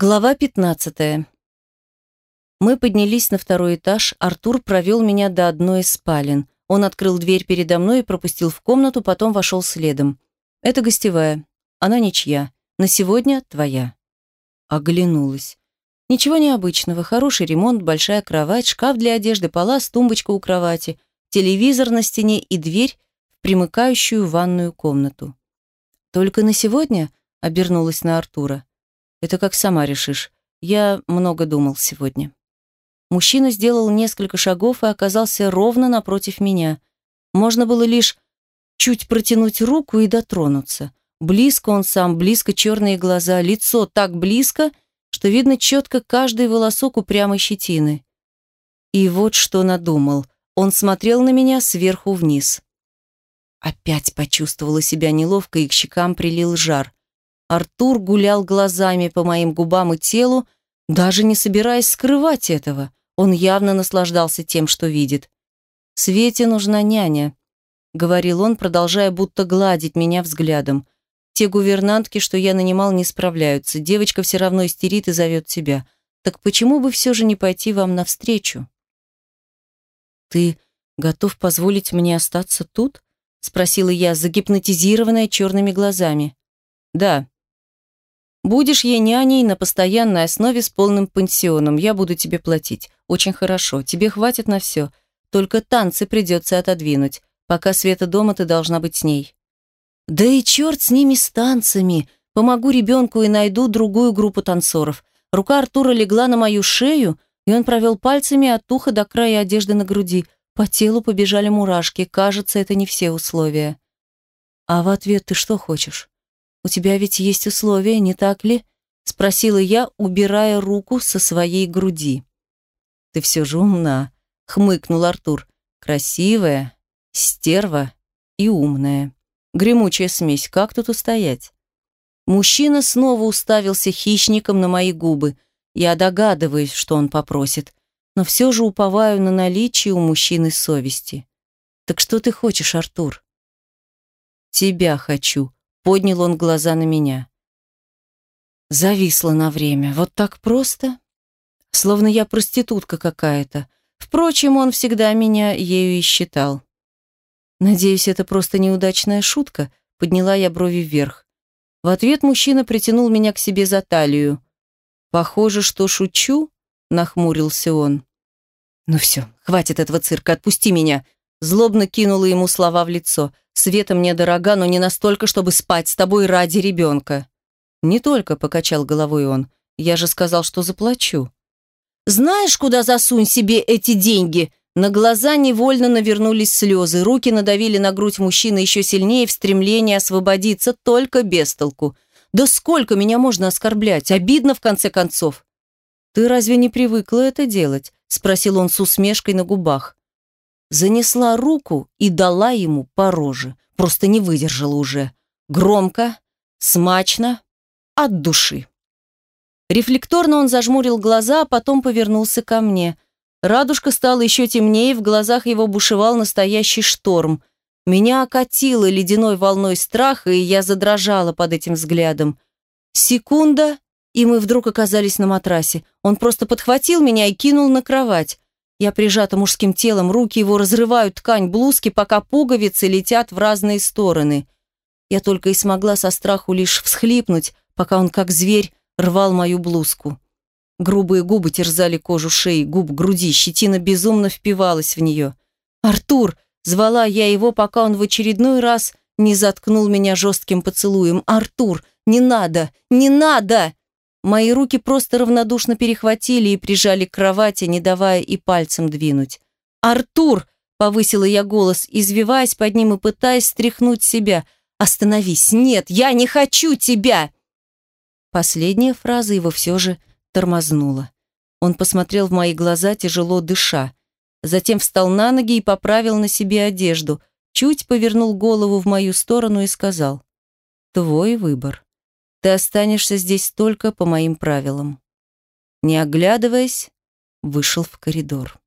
Глава 15. Мы поднялись на второй этаж. Артур провел меня до одной из спален. Он открыл дверь передо мной и пропустил в комнату, потом вошел следом. Это гостевая. Она ничья. На сегодня твоя. Оглянулась. Ничего необычного. Хороший ремонт, большая кровать, шкаф для одежды, палас, тумбочка у кровати, телевизор на стене и дверь в примыкающую ванную комнату. Только на сегодня обернулась на Артура. Это как сама решишь. Я много думал сегодня. Мужчина сделал несколько шагов и оказался ровно напротив меня. Можно было лишь чуть протянуть руку и дотронуться. Близко он сам, близко черные глаза, лицо так близко, что видно четко каждый волосок упрямой щетины. И вот что надумал. Он смотрел на меня сверху вниз. Опять почувствовала себя неловко, и к щекам прилил жар. Артур гулял глазами по моим губам и телу, даже не собираясь скрывать этого. Он явно наслаждался тем, что видит. «Свете нужна няня», — говорил он, продолжая будто гладить меня взглядом. «Те гувернантки, что я нанимал, не справляются. Девочка все равно истерит и зовет тебя. Так почему бы все же не пойти вам навстречу?» «Ты готов позволить мне остаться тут?» — спросила я, загипнотизированная черными глазами. «Да», Будешь ей няней на постоянной основе с полным пансионом. Я буду тебе платить. Очень хорошо. Тебе хватит на все. Только танцы придется отодвинуть. Пока Света дома, ты должна быть с ней. Да и черт с ними с танцами. Помогу ребенку и найду другую группу танцоров. Рука Артура легла на мою шею, и он провел пальцами от уха до края одежды на груди. По телу побежали мурашки. Кажется, это не все условия. А в ответ ты что хочешь? «У тебя ведь есть условия, не так ли?» — спросила я, убирая руку со своей груди. «Ты все же умна», — хмыкнул Артур. «Красивая, стерва и умная. Гремучая смесь, как тут устоять?» Мужчина снова уставился хищником на мои губы. Я догадываюсь, что он попросит, но все же уповаю на наличие у мужчины совести. «Так что ты хочешь, Артур?» «Тебя хочу», Поднял он глаза на меня. Зависла на время. Вот так просто? Словно я проститутка какая-то. Впрочем, он всегда меня ею и считал. Надеюсь, это просто неудачная шутка. Подняла я брови вверх. В ответ мужчина притянул меня к себе за талию. «Похоже, что шучу», — нахмурился он. «Ну все, хватит этого цирка, отпусти меня!» Злобно кинула ему слова в лицо. Света мне дорога, но не настолько, чтобы спать с тобой ради ребенка». «Не только», — покачал головой он. «Я же сказал, что заплачу». «Знаешь, куда засунь себе эти деньги?» На глаза невольно навернулись слезы, руки надавили на грудь мужчины еще сильнее в стремлении освободиться, только без толку. «Да сколько меня можно оскорблять? Обидно, в конце концов!» «Ты разве не привыкла это делать?» — спросил он с усмешкой на губах занесла руку и дала ему по роже. Просто не выдержала уже. Громко, смачно, от души. Рефлекторно он зажмурил глаза, а потом повернулся ко мне. Радужка стала еще темнее, в глазах его бушевал настоящий шторм. Меня окатило ледяной волной страха, и я задрожала под этим взглядом. Секунда, и мы вдруг оказались на матрасе. Он просто подхватил меня и кинул на кровать. Я прижата мужским телом, руки его разрывают ткань блузки, пока пуговицы летят в разные стороны. Я только и смогла со страху лишь всхлипнуть, пока он, как зверь, рвал мою блузку. Грубые губы терзали кожу шеи, губ груди, щетина безумно впивалась в нее. «Артур!» — звала я его, пока он в очередной раз не заткнул меня жестким поцелуем. «Артур! Не надо! Не надо!» Мои руки просто равнодушно перехватили и прижали к кровати, не давая и пальцем двинуть. «Артур!» — повысила я голос, извиваясь под ним и пытаясь стряхнуть себя. «Остановись! Нет, я не хочу тебя!» Последняя фраза его все же тормознула. Он посмотрел в мои глаза, тяжело дыша. Затем встал на ноги и поправил на себе одежду, чуть повернул голову в мою сторону и сказал «Твой выбор». Ты останешься здесь только по моим правилам. Не оглядываясь, вышел в коридор.